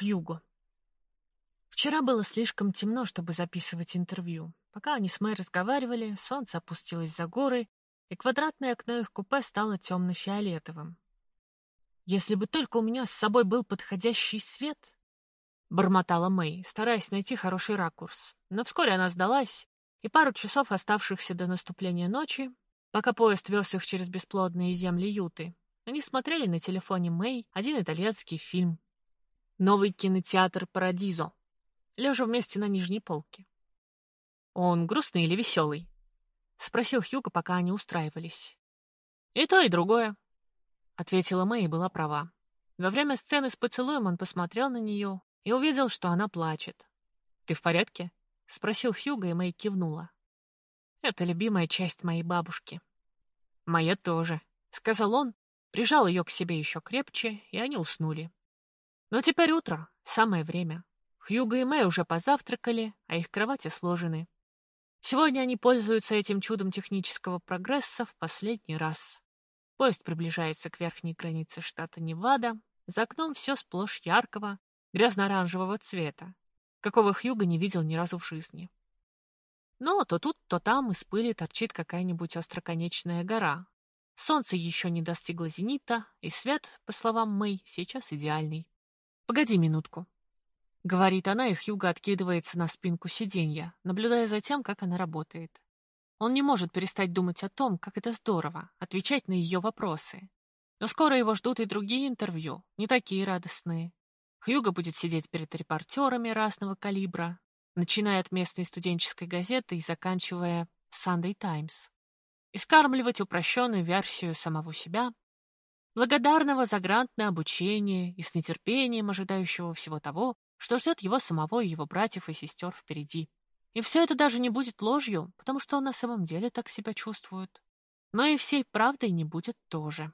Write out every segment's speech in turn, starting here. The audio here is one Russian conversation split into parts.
Хьюго. Вчера было слишком темно, чтобы записывать интервью. Пока они с Мэй разговаривали, солнце опустилось за горы, и квадратное окно их купе стало темно-фиолетовым. «Если бы только у меня с собой был подходящий свет», — бормотала Мэй, стараясь найти хороший ракурс. Но вскоре она сдалась, и пару часов, оставшихся до наступления ночи, пока поезд вез их через бесплодные земли Юты, они смотрели на телефоне Мэй один итальянский фильм. Новый кинотеатр «Парадизо», лежа вместе на нижней полке. «Он грустный или веселый?» — спросил Хьюго, пока они устраивались. «И то, и другое», — ответила Мэй и была права. Во время сцены с поцелуем он посмотрел на нее и увидел, что она плачет. «Ты в порядке?» — спросил Хьюго, и Мэй кивнула. «Это любимая часть моей бабушки». «Моя тоже», — сказал он, прижал ее к себе еще крепче, и они уснули. Но теперь утро, самое время. Хьюго и Мэй уже позавтракали, а их кровати сложены. Сегодня они пользуются этим чудом технического прогресса в последний раз. Поезд приближается к верхней границе штата Невада. За окном все сплошь яркого, грязно-оранжевого цвета, какого Хьюго не видел ни разу в жизни. Но то тут, то там из пыли торчит какая-нибудь остроконечная гора. Солнце еще не достигло зенита, и свет, по словам Мэй, сейчас идеальный. «Погоди минутку», — говорит она, и Хьюго откидывается на спинку сиденья, наблюдая за тем, как она работает. Он не может перестать думать о том, как это здорово, отвечать на ее вопросы. Но скоро его ждут и другие интервью, не такие радостные. Хьюго будет сидеть перед репортерами разного калибра, начиная от местной студенческой газеты и заканчивая Sunday Times. И упрощенную версию самого себя, благодарного за грантное обучение и с нетерпением ожидающего всего того, что ждет его самого и его братьев и сестер впереди. И все это даже не будет ложью, потому что он на самом деле так себя чувствует. Но и всей правдой не будет тоже.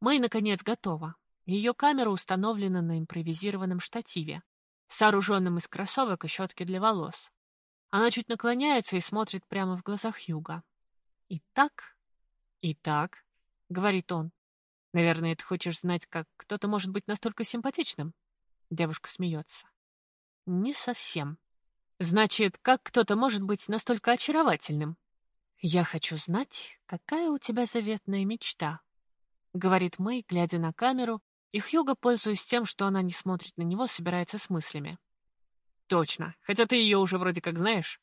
Мэй, наконец, готова. Ее камера установлена на импровизированном штативе, сооруженном из кроссовок и щетки для волос. Она чуть наклоняется и смотрит прямо в глазах Юга. «Итак?» «Итак», — говорит он. «Наверное, ты хочешь знать, как кто-то может быть настолько симпатичным?» Девушка смеется. «Не совсем. Значит, как кто-то может быть настолько очаровательным?» «Я хочу знать, какая у тебя заветная мечта», — говорит Мэй, глядя на камеру и Хьюго, пользуясь тем, что она не смотрит на него, собирается с мыслями. «Точно, хотя ты ее уже вроде как знаешь».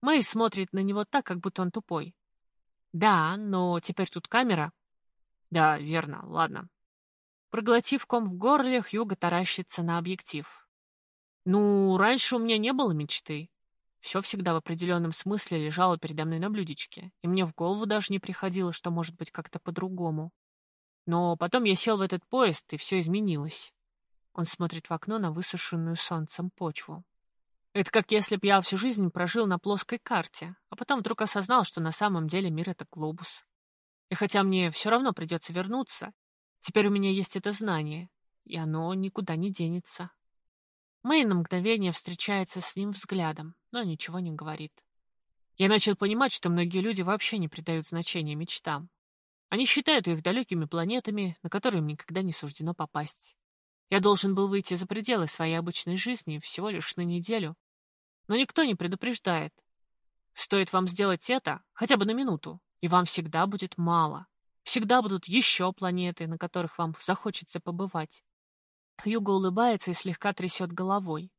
Мэй смотрит на него так, как будто он тупой. «Да, но теперь тут камера». «Да, верно, ладно». Проглотив ком в горле, Хьюго таращится на объектив. «Ну, раньше у меня не было мечты. Все всегда в определенном смысле лежало передо мной на блюдечке, и мне в голову даже не приходило, что может быть как-то по-другому. Но потом я сел в этот поезд, и все изменилось. Он смотрит в окно на высушенную солнцем почву. Это как если б я всю жизнь прожил на плоской карте, а потом вдруг осознал, что на самом деле мир — это глобус. И хотя мне все равно придется вернуться, теперь у меня есть это знание, и оно никуда не денется. Мэй на мгновение встречается с ним взглядом, но ничего не говорит. Я начал понимать, что многие люди вообще не придают значения мечтам. Они считают их далекими планетами, на которые им никогда не суждено попасть. Я должен был выйти за пределы своей обычной жизни всего лишь на неделю. Но никто не предупреждает. Стоит вам сделать это хотя бы на минуту, и вам всегда будет мало. Всегда будут еще планеты, на которых вам захочется побывать. Хьюго улыбается и слегка трясет головой.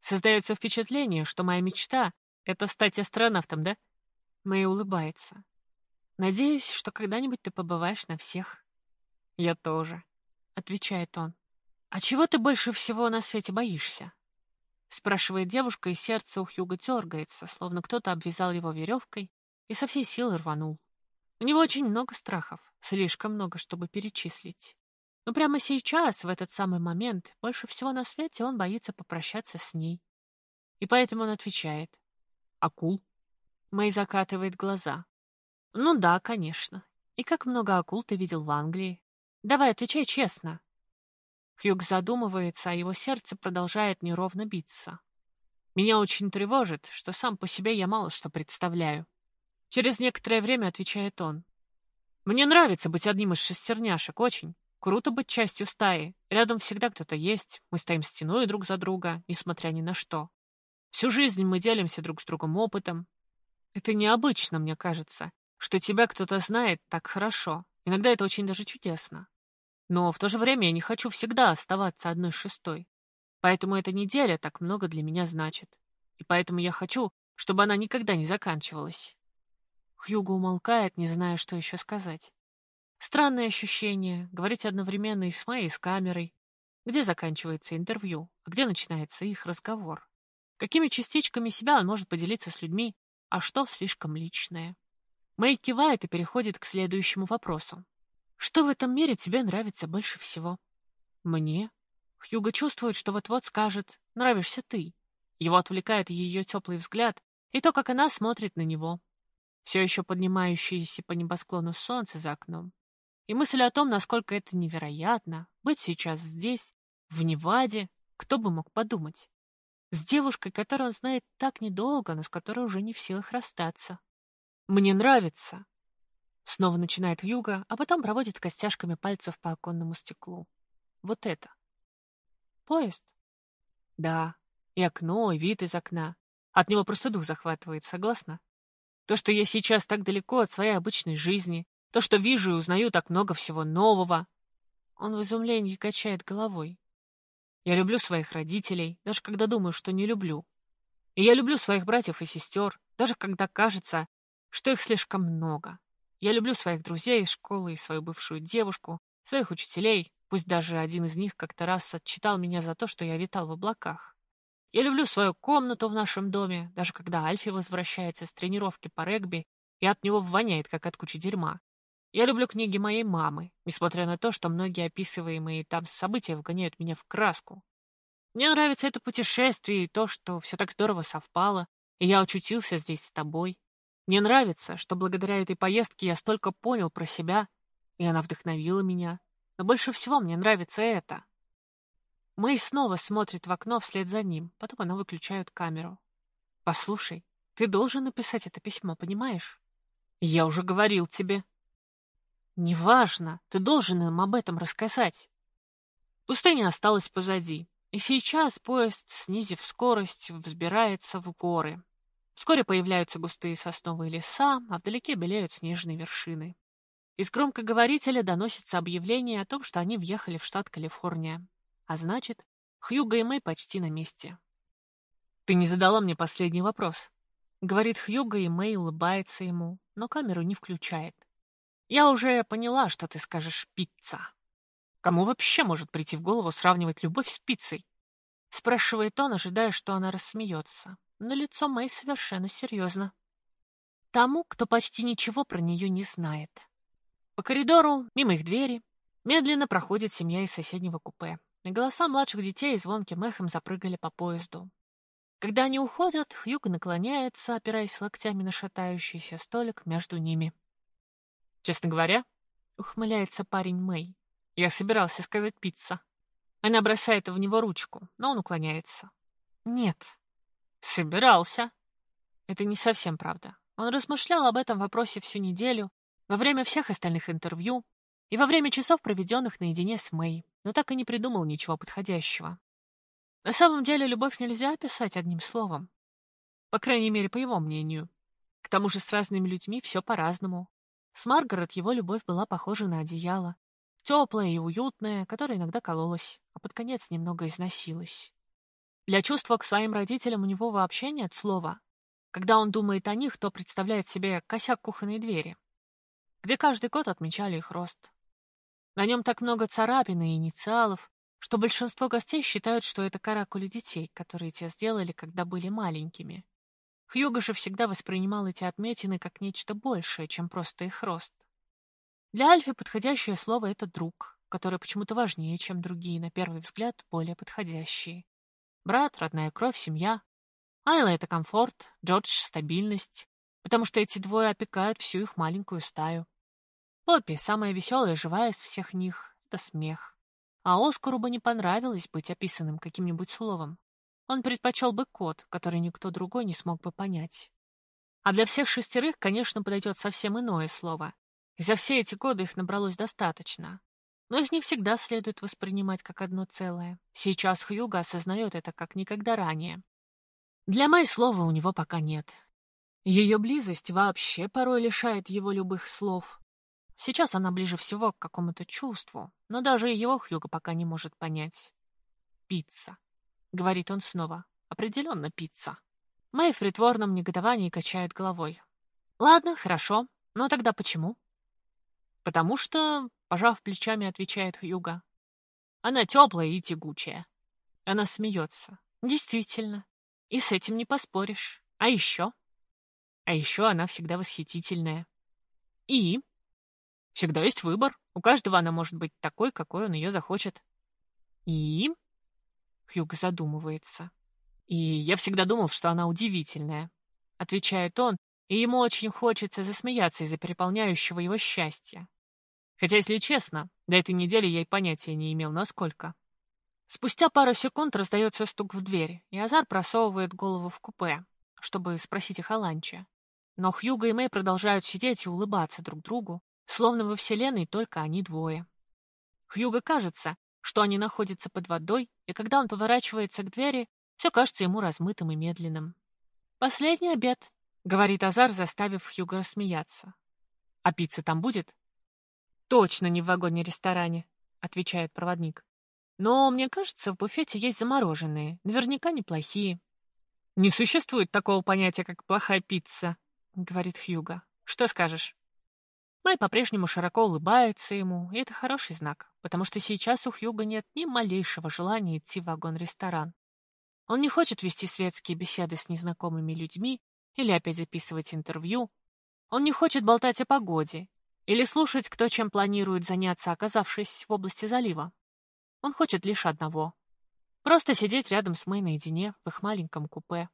Создается впечатление, что моя мечта — это стать астронавтом, да? Мэй улыбается. Надеюсь, что когда-нибудь ты побываешь на всех. Я тоже, отвечает он. А чего ты больше всего на свете боишься? спрашивает девушка, и сердце у Хьюга дергается, словно кто-то обвязал его веревкой и со всей силы рванул. У него очень много страхов, слишком много, чтобы перечислить. Но прямо сейчас, в этот самый момент, больше всего на свете он боится попрощаться с ней. И поэтому он отвечает. «Акул?» Мэй закатывает глаза. Ну да, конечно. И как много акул ты видел в Англии? Давай, отвечай честно. Хьюг задумывается, а его сердце продолжает неровно биться. Меня очень тревожит, что сам по себе я мало что представляю. Через некоторое время отвечает он. Мне нравится быть одним из шестерняшек, очень. Круто быть частью стаи. Рядом всегда кто-то есть. Мы стоим стеной друг за друга, несмотря ни на что. Всю жизнь мы делимся друг с другом опытом. Это необычно, мне кажется, что тебя кто-то знает так хорошо. Иногда это очень даже чудесно. Но в то же время я не хочу всегда оставаться одной шестой. Поэтому эта неделя так много для меня значит. И поэтому я хочу, чтобы она никогда не заканчивалась. Хьюго умолкает, не зная, что еще сказать. Странное ощущение — говорить одновременно и с моей, и с камерой. Где заканчивается интервью, а где начинается их разговор? Какими частичками себя он может поделиться с людьми, а что слишком личное? Мэй кивает и переходит к следующему вопросу. Что в этом мире тебе нравится больше всего? Мне? Хьюго чувствует, что вот-вот скажет «нравишься ты». Его отвлекает ее теплый взгляд и то, как она смотрит на него. Все еще поднимающееся по небосклону солнце за окном. И мысль о том, насколько это невероятно, быть сейчас здесь, в Неваде, кто бы мог подумать. С девушкой, которую он знает так недолго, но с которой уже не в силах расстаться. «Мне нравится!» Снова начинает Юга, а потом проводит костяшками пальцев по оконному стеклу. Вот это. Поезд? Да. И окно, и вид из окна. От него просто дух захватывает, согласна? То, что я сейчас так далеко от своей обычной жизни, то, что вижу и узнаю так много всего нового. Он в изумлении качает головой. Я люблю своих родителей, даже когда думаю, что не люблю. И я люблю своих братьев и сестер, даже когда кажется, что их слишком много. Я люблю своих друзей из школы и свою бывшую девушку, своих учителей, пусть даже один из них как-то раз отчитал меня за то, что я витал в облаках. Я люблю свою комнату в нашем доме, даже когда Альфи возвращается с тренировки по регби, и от него воняет, как от кучи дерьма. Я люблю книги моей мамы, несмотря на то, что многие описываемые там события вгоняют меня в краску. Мне нравится это путешествие и то, что все так здорово совпало, и я очутился здесь с тобой. Мне нравится, что благодаря этой поездке я столько понял про себя, и она вдохновила меня. Но больше всего мне нравится это. Мэй снова смотрит в окно вслед за ним, потом она выключает камеру. «Послушай, ты должен написать это письмо, понимаешь?» «Я уже говорил тебе», «Неважно, ты должен им об этом рассказать». Пустыня осталась позади, и сейчас поезд, снизив скорость, взбирается в горы. Вскоре появляются густые сосновые леса, а вдалеке белеют снежные вершины. Из громкоговорителя доносится объявление о том, что они въехали в штат Калифорния. А значит, Хьюго и Мэй почти на месте. «Ты не задала мне последний вопрос», — говорит Хьюго, и Мэй улыбается ему, но камеру не включает. Я уже поняла, что ты скажешь «пицца». Кому вообще может прийти в голову сравнивать любовь с пиццей? Спрашивает он, ожидая, что она рассмеется. Но лицо Мэй совершенно серьезно. Тому, кто почти ничего про нее не знает. По коридору, мимо их двери, медленно проходит семья из соседнего купе. Голоса младших детей звонким эхом запрыгали по поезду. Когда они уходят, Хьюг наклоняется, опираясь локтями на шатающийся столик между ними. Честно говоря, ухмыляется парень Мэй. Я собирался сказать пицца. Она бросает в него ручку, но он уклоняется. Нет. Собирался. Это не совсем правда. Он размышлял об этом вопросе всю неделю, во время всех остальных интервью и во время часов, проведенных наедине с Мэй, но так и не придумал ничего подходящего. На самом деле, любовь нельзя описать одним словом. По крайней мере, по его мнению. К тому же с разными людьми все по-разному. С Маргарет его любовь была похожа на одеяло. Теплая и уютная, которая иногда кололась, а под конец немного износилась. Для чувства к своим родителям у него вообще нет слова. Когда он думает о них, то представляет себе косяк кухонной двери, где каждый год отмечали их рост. На нем так много царапин и инициалов, что большинство гостей считают, что это каракули детей, которые те сделали, когда были маленькими. Хьюго же всегда воспринимал эти отметины как нечто большее, чем просто их рост. Для Альфи подходящее слово — это «друг», который почему-то важнее, чем другие, на первый взгляд, более подходящие. Брат, родная кровь, семья. Айла — это комфорт, Джордж — стабильность, потому что эти двое опекают всю их маленькую стаю. Поппи, самая веселая и живая из всех них, — это смех. А Оскару бы не понравилось быть описанным каким-нибудь словом. Он предпочел бы код, который никто другой не смог бы понять. А для всех шестерых, конечно, подойдет совсем иное слово. И за все эти годы их набралось достаточно. но их не всегда следует воспринимать как одно целое. Сейчас Хьюга осознает это как никогда ранее. Для Мэй слова у него пока нет. Ее близость вообще порой лишает его любых слов. Сейчас она ближе всего к какому-то чувству, но даже его Хьюга пока не может понять. «Пицца», — говорит он снова. «Определенно пицца». Мэй в притворном негодовании качает головой. «Ладно, хорошо. Но тогда почему?» «Потому что Пожав плечами, отвечает Хьюга. Она теплая и тягучая. Она смеется. Действительно. И с этим не поспоришь. А еще? А еще она всегда восхитительная. И? Всегда есть выбор. У каждого она может быть такой, какой он ее захочет. И? Хьюг задумывается. И я всегда думал, что она удивительная. Отвечает он, и ему очень хочется засмеяться из-за переполняющего его счастья. Хотя, если честно, до этой недели я и понятия не имел, насколько. Спустя пару секунд раздается стук в дверь, и Азар просовывает голову в купе, чтобы спросить их о ланче. Но Хьюго и Мэй продолжают сидеть и улыбаться друг другу, словно во Вселенной только они двое. Хьюго кажется, что они находятся под водой, и когда он поворачивается к двери, все кажется ему размытым и медленным. «Последний обед», — говорит Азар, заставив Хьюго рассмеяться. «А пицца там будет?» «Точно не в вагоне-ресторане», — отвечает проводник. «Но, мне кажется, в буфете есть замороженные, наверняка неплохие». «Не существует такого понятия, как плохая пицца», — говорит Хьюга. «Что скажешь?» Май по-прежнему широко улыбается ему, и это хороший знак, потому что сейчас у Хьюга нет ни малейшего желания идти в вагон-ресторан. Он не хочет вести светские беседы с незнакомыми людьми или опять записывать интервью. Он не хочет болтать о погоде или слушать, кто чем планирует заняться, оказавшись в области залива. Он хочет лишь одного — просто сидеть рядом с Мэй наедине в их маленьком купе.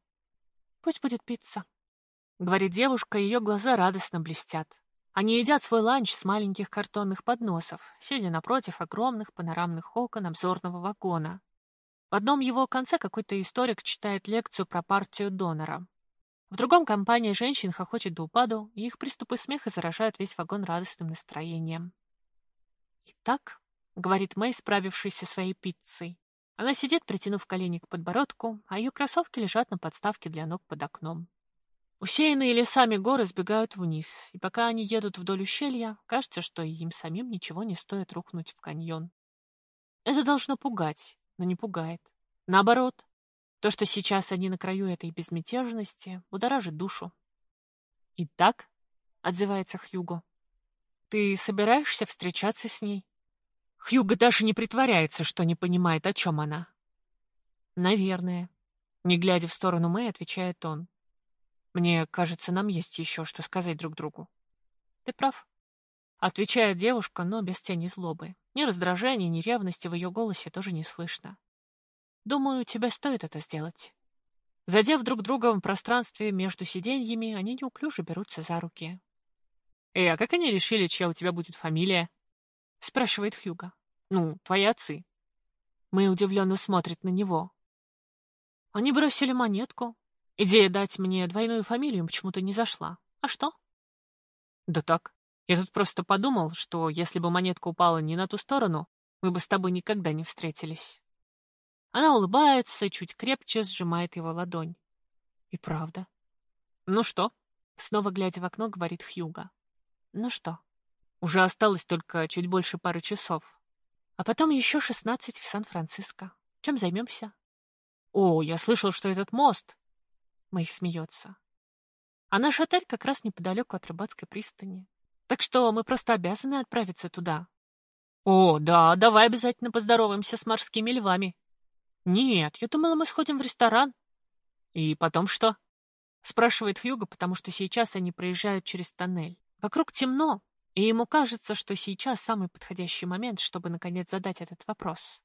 «Пусть будет пицца», — говорит девушка, ее глаза радостно блестят. Они едят свой ланч с маленьких картонных подносов, сидя напротив огромных панорамных окон обзорного вагона. В одном его конце какой-то историк читает лекцию про партию донора. В другом компания женщин хохочет до упаду, и их приступы смеха заражают весь вагон радостным настроением. «Итак», — говорит Мэй, справившись со своей пиццей, она сидит, притянув колени к подбородку, а ее кроссовки лежат на подставке для ног под окном. Усеянные лесами горы сбегают вниз, и пока они едут вдоль ущелья, кажется, что им самим ничего не стоит рухнуть в каньон. Это должно пугать, но не пугает. Наоборот, то, что сейчас они на краю этой безмятежности, будоражит душу. «Итак», — отзывается Хьюго, — «ты собираешься встречаться с ней?» Хьюго даже не притворяется, что не понимает, о чем она. «Наверное», — не глядя в сторону Мэй, отвечает он. «Мне кажется, нам есть еще что сказать друг другу». «Ты прав», — отвечает девушка, но без тени злобы. Ни раздражения, ни ревности в ее голосе тоже не слышно. Думаю, тебе стоит это сделать. Задев друг друга в пространстве между сиденьями, они неуклюже берутся за руки. «Эй, а как они решили, чья у тебя будет фамилия?» — спрашивает Хьюга. «Ну, твои отцы». Мы удивленно смотрит на него. Они бросили монетку. Идея дать мне двойную фамилию почему-то не зашла. А что? Да так. Я тут просто подумал, что если бы монетка упала не на ту сторону, мы бы с тобой никогда не встретились. Она улыбается, чуть крепче сжимает его ладонь. И правда. «Ну что?» — снова глядя в окно, говорит Хьюга. «Ну что?» Уже осталось только чуть больше пары часов. А потом еще шестнадцать в Сан-Франциско. Чем займемся? О, я слышал, что этот мост... Мэй смеется. А наш отель как раз неподалеку от рыбацкой пристани. Так что мы просто обязаны отправиться туда. О, да, давай обязательно поздороваемся с морскими львами. «Нет, я думала, мы сходим в ресторан». «И потом что?» — спрашивает Хьюго, потому что сейчас они проезжают через тоннель. Вокруг темно, и ему кажется, что сейчас самый подходящий момент, чтобы наконец задать этот вопрос.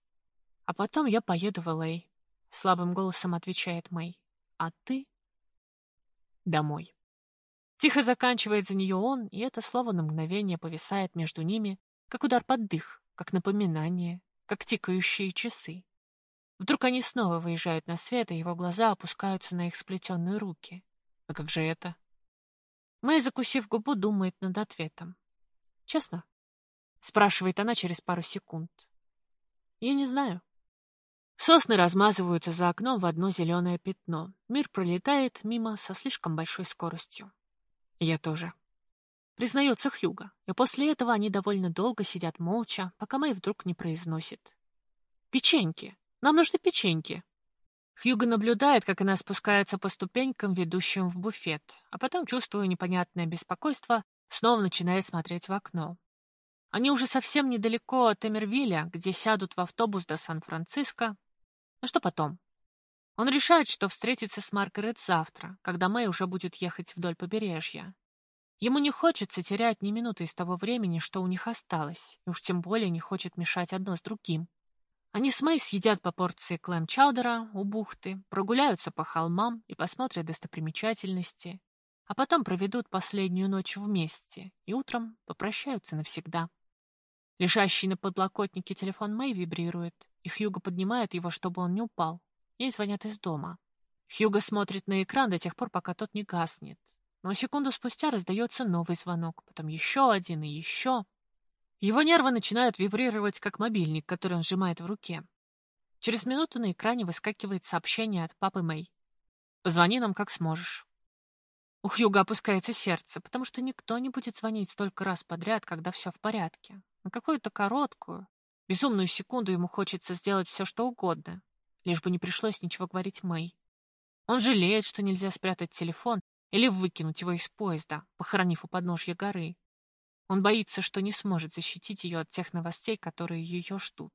«А потом я поеду в Л.А.», — слабым голосом отвечает Мэй. «А ты?» «Домой». Тихо заканчивает за нее он, и это слово на мгновение повисает между ними, как удар под дых, как напоминание, как тикающие часы. Вдруг они снова выезжают на свет, и его глаза опускаются на их сплетенные руки. А как же это? Мэй, закусив губу, думает над ответом. Честно? — спрашивает она через пару секунд. «Я не знаю». Сосны размазываются за окном в одно зеленое пятно. Мир пролетает мимо со слишком большой скоростью. Я тоже. Признается Хьюга, и после этого они довольно долго сидят молча, пока Мэй вдруг не произносит. «Печеньки! Нам нужны печеньки!» Хьюго наблюдает, как она спускается по ступенькам, ведущим в буфет, а потом, чувствуя непонятное беспокойство, снова начинает смотреть в окно. Они уже совсем недалеко от Эмервилля, где сядут в автобус до Сан-Франциско. Ну что потом? Он решает, что встретится с Маргарет завтра, когда Мэй уже будет ехать вдоль побережья. Ему не хочется терять ни минуты из того времени, что у них осталось, и уж тем более не хочет мешать одно с другим. Они с Мэй съедят по порции клэм-чаудера у бухты, прогуляются по холмам и посмотрят достопримечательности, а потом проведут последнюю ночь вместе и утром попрощаются навсегда. Лежащий на подлокотнике телефон Мэй вибрирует, и Хьюго поднимает его, чтобы он не упал. Ей звонят из дома. Хьюго смотрит на экран до тех пор, пока тот не гаснет. Но секунду спустя раздается новый звонок, потом еще один и еще. Его нервы начинают вибрировать, как мобильник, который он сжимает в руке. Через минуту на экране выскакивает сообщение от папы Мэй. «Позвони нам, как сможешь». У Хьюга опускается сердце, потому что никто не будет звонить столько раз подряд, когда все в порядке. На какую-то короткую, безумную секунду ему хочется сделать все, что угодно, лишь бы не пришлось ничего говорить Мэй. Он жалеет, что нельзя спрятать телефон или выкинуть его из поезда, похоронив у подножья горы. Он боится, что не сможет защитить ее от тех новостей, которые ее ждут.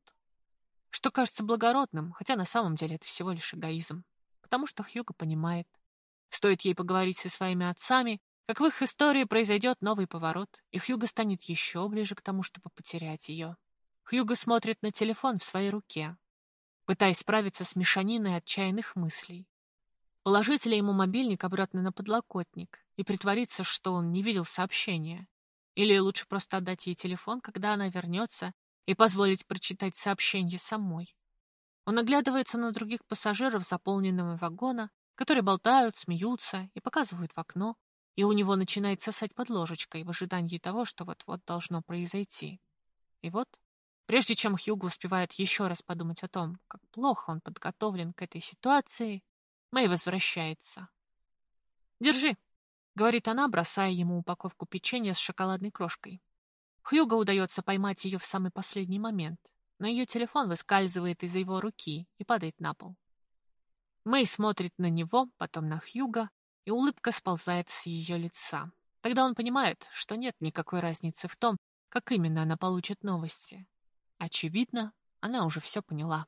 Что кажется благородным, хотя на самом деле это всего лишь эгоизм. Потому что Хьюго понимает. Стоит ей поговорить со своими отцами, как в их истории произойдет новый поворот, и Хьюго станет еще ближе к тому, чтобы потерять ее. Хьюго смотрит на телефон в своей руке, пытаясь справиться с мешаниной отчаянных мыслей. Положить ли ему мобильник обратно на подлокотник и притвориться, что он не видел сообщения? Или лучше просто отдать ей телефон, когда она вернется, и позволить прочитать сообщение самой? Он оглядывается на других пассажиров заполненного вагона, которые болтают, смеются и показывают в окно, и у него начинает сосать под ложечкой в ожидании того, что вот-вот должно произойти. И вот, прежде чем Хьюго успевает еще раз подумать о том, как плохо он подготовлен к этой ситуации, Мэй возвращается. «Держи», — говорит она, бросая ему упаковку печенья с шоколадной крошкой. Хьюго удается поймать ее в самый последний момент, но ее телефон выскальзывает из его руки и падает на пол. Мэй смотрит на него, потом на Хьюга, и улыбка сползает с ее лица. Тогда он понимает, что нет никакой разницы в том, как именно она получит новости. Очевидно, она уже все поняла.